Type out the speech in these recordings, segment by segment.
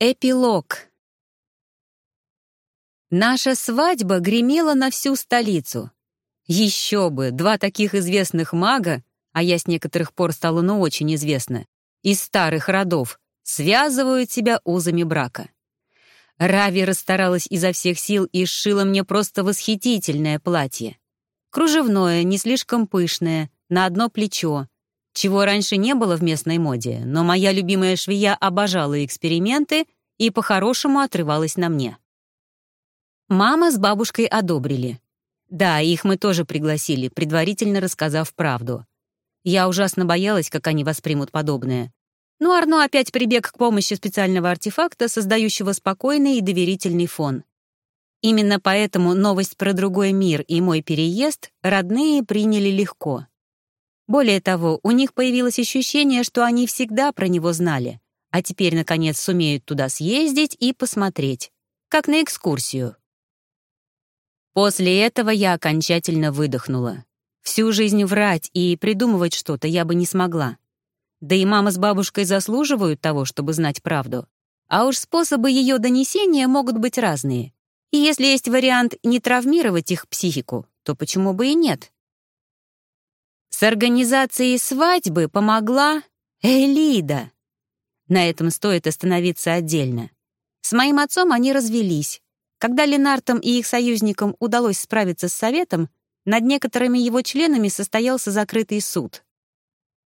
Эпилог. Наша свадьба гремела на всю столицу. Еще бы, два таких известных мага, а я с некоторых пор стала ну очень известна, из старых родов, связывают себя узами брака. Рави расстаралась изо всех сил и сшила мне просто восхитительное платье. Кружевное, не слишком пышное, на одно плечо, чего раньше не было в местной моде, но моя любимая швея обожала эксперименты и по-хорошему отрывалась на мне. Мама с бабушкой одобрили. Да, их мы тоже пригласили, предварительно рассказав правду. Я ужасно боялась, как они воспримут подобное. Но Арно опять прибег к помощи специального артефакта, создающего спокойный и доверительный фон. Именно поэтому новость про другой мир и мой переезд родные приняли легко. Более того, у них появилось ощущение, что они всегда про него знали, а теперь, наконец, сумеют туда съездить и посмотреть, как на экскурсию. После этого я окончательно выдохнула. Всю жизнь врать и придумывать что-то я бы не смогла. Да и мама с бабушкой заслуживают того, чтобы знать правду. А уж способы ее донесения могут быть разные. И если есть вариант не травмировать их психику, то почему бы и нет? С организацией свадьбы помогла Элида. На этом стоит остановиться отдельно. С моим отцом они развелись. Когда Ленартам и их союзникам удалось справиться с советом, над некоторыми его членами состоялся закрытый суд.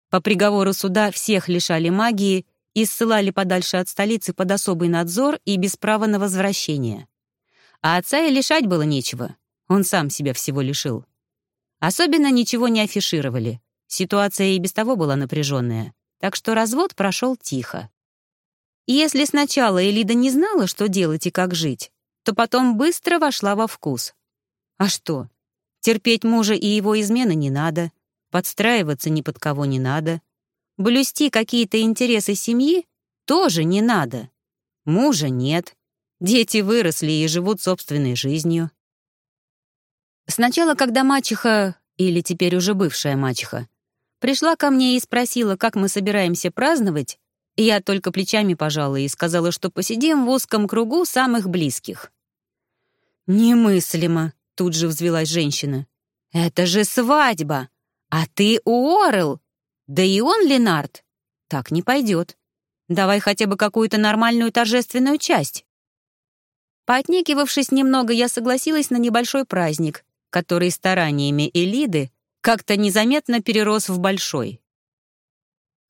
По приговору суда всех лишали магии и ссылали подальше от столицы под особый надзор и без права на возвращение. А отца и лишать было нечего. Он сам себя всего лишил. Особенно ничего не афишировали. Ситуация и без того была напряженная, так что развод прошел тихо. И если сначала Элида не знала, что делать и как жить, то потом быстро вошла во вкус. А что? Терпеть мужа и его измены не надо, подстраиваться ни под кого не надо, блюсти какие-то интересы семьи тоже не надо. Мужа нет, дети выросли и живут собственной жизнью. Сначала, когда мачеха, или теперь уже бывшая мачеха, пришла ко мне и спросила, как мы собираемся праздновать, я только плечами пожала и сказала, что посидим в узком кругу самых близких. «Немыслимо», — тут же взвелась женщина. «Это же свадьба! А ты Уоррел! Да и он Ленард! Так не пойдет. Давай хотя бы какую-то нормальную торжественную часть». Поотнекивавшись немного, я согласилась на небольшой праздник, который стараниями Элиды как-то незаметно перерос в большой.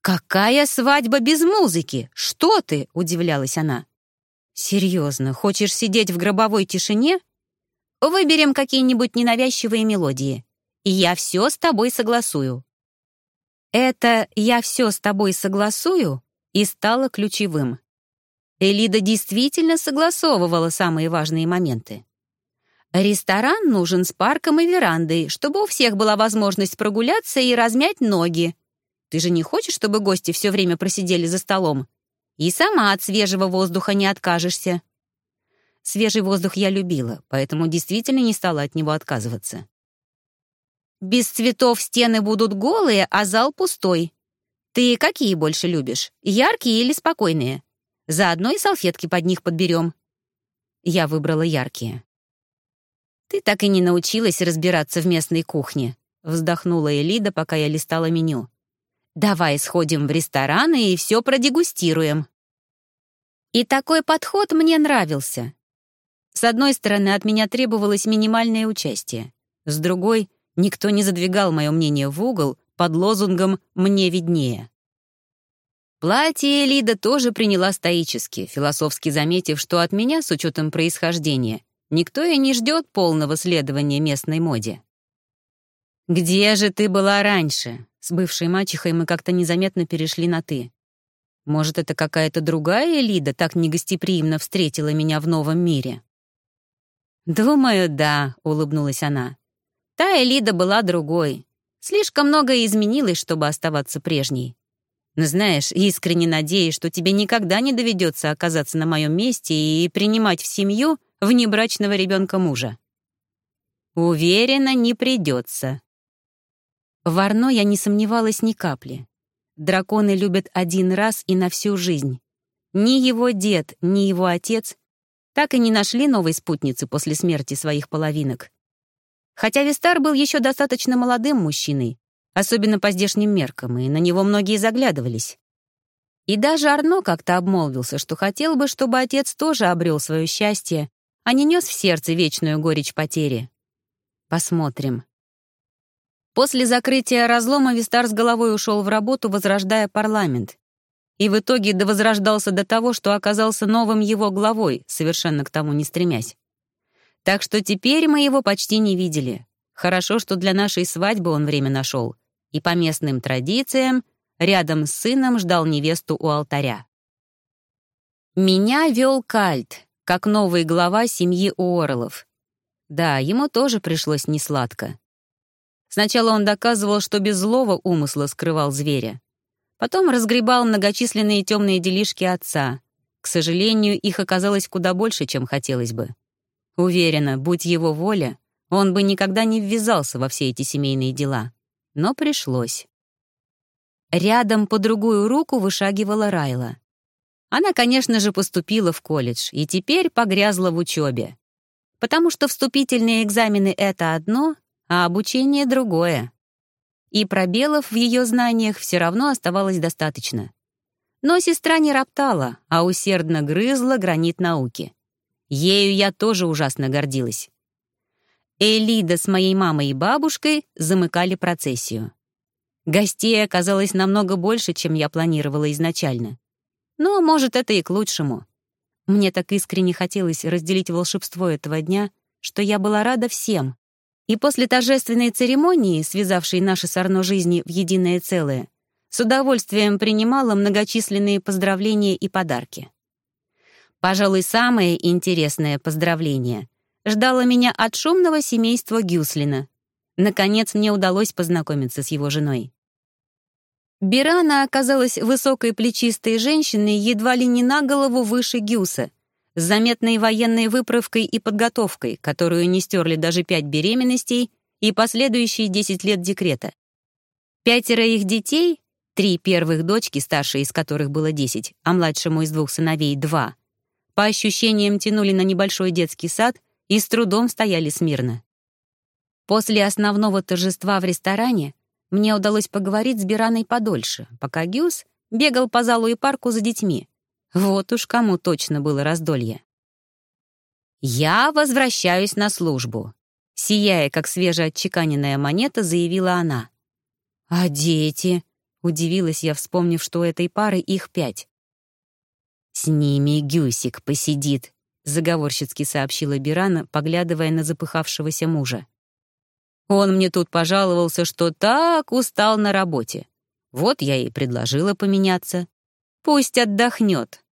«Какая свадьба без музыки? Что ты?» — удивлялась она. «Серьезно, хочешь сидеть в гробовой тишине? Выберем какие-нибудь ненавязчивые мелодии, и я все с тобой согласую». Это «я все с тобой согласую» и стало ключевым. Элида действительно согласовывала самые важные моменты. Ресторан нужен с парком и верандой, чтобы у всех была возможность прогуляться и размять ноги. Ты же не хочешь, чтобы гости все время просидели за столом? И сама от свежего воздуха не откажешься. Свежий воздух я любила, поэтому действительно не стала от него отказываться. Без цветов стены будут голые, а зал пустой. Ты какие больше любишь, яркие или спокойные? Заодно и салфетки под них подберем. Я выбрала яркие. «Ты так и не научилась разбираться в местной кухне», — вздохнула Элида, пока я листала меню. «Давай сходим в ресторан и все продегустируем». И такой подход мне нравился. С одной стороны, от меня требовалось минимальное участие. С другой, никто не задвигал мое мнение в угол под лозунгом «мне виднее». Платье Элида тоже приняла стоически, философски заметив, что от меня, с учетом происхождения, Никто и не ждет полного следования местной моде. «Где же ты была раньше?» С бывшей мачехой мы как-то незаметно перешли на «ты». Может, это какая-то другая Элида так негостеприимно встретила меня в новом мире? «Думаю, да», — улыбнулась она. «Та Элида была другой. Слишком многое изменилось, чтобы оставаться прежней. Но знаешь, искренне надеюсь, что тебе никогда не доведется оказаться на моем месте и принимать в семью внебрачного ребенка мужа. Уверена, не придется. В Арно я не сомневалась ни капли. Драконы любят один раз и на всю жизнь. Ни его дед, ни его отец так и не нашли новой спутницы после смерти своих половинок. Хотя Вистар был еще достаточно молодым мужчиной, особенно по здешним меркам, и на него многие заглядывались. И даже Арно как-то обмолвился, что хотел бы, чтобы отец тоже обрел свое счастье, а не нес в сердце вечную горечь потери. Посмотрим. После закрытия разлома Вистар с головой ушел в работу, возрождая парламент. И в итоге довозрождался до того, что оказался новым его главой, совершенно к тому не стремясь. Так что теперь мы его почти не видели. Хорошо, что для нашей свадьбы он время нашел. И по местным традициям рядом с сыном ждал невесту у алтаря. Меня вел Кальт, как новый глава семьи Уорлов. Да, ему тоже пришлось несладко. Сначала он доказывал, что без злого умысла скрывал зверя. Потом разгребал многочисленные темные делишки отца. К сожалению, их оказалось куда больше, чем хотелось бы. Уверена, будь его воля, он бы никогда не ввязался во все эти семейные дела. Но пришлось. Рядом по другую руку вышагивала Райла. Она, конечно же, поступила в колледж и теперь погрязла в учебе. Потому что вступительные экзамены — это одно, а обучение — другое. И пробелов в ее знаниях все равно оставалось достаточно. Но сестра не роптала, а усердно грызла гранит науки. Ею я тоже ужасно гордилась. Элида с моей мамой и бабушкой замыкали процессию. Гостей оказалось намного больше, чем я планировала изначально. Но, может, это и к лучшему. Мне так искренне хотелось разделить волшебство этого дня, что я была рада всем. И после торжественной церемонии, связавшей наши с Арно жизни в единое целое, с удовольствием принимала многочисленные поздравления и подарки. Пожалуй, самое интересное поздравление ждало меня от шумного семейства Гюслина. Наконец мне удалось познакомиться с его женой. Бирана оказалась высокой плечистой женщиной едва ли не на голову выше Гюса, с заметной военной выправкой и подготовкой, которую не стерли даже пять беременностей и последующие десять лет декрета. Пятеро их детей, три первых дочки, старшей из которых было десять, а младшему из двух сыновей — два, по ощущениям тянули на небольшой детский сад и с трудом стояли смирно. После основного торжества в ресторане мне удалось поговорить с Бираной подольше, пока Гюс бегал по залу и парку за детьми. Вот уж кому точно было раздолье. «Я возвращаюсь на службу», — сияя, как свежеотчеканенная монета, заявила она. «А дети?» — удивилась я, вспомнив, что у этой пары их пять. «С ними Гюсик посидит», — заговорщицки сообщила Бирана, поглядывая на запыхавшегося мужа. Он мне тут пожаловался, что так устал на работе. Вот я и предложила поменяться. Пусть отдохнет.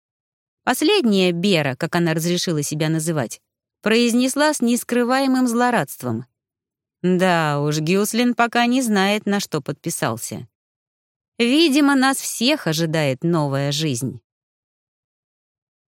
Последняя Бера, как она разрешила себя называть, произнесла с нескрываемым злорадством. Да уж, Гюслин пока не знает, на что подписался. Видимо, нас всех ожидает новая жизнь.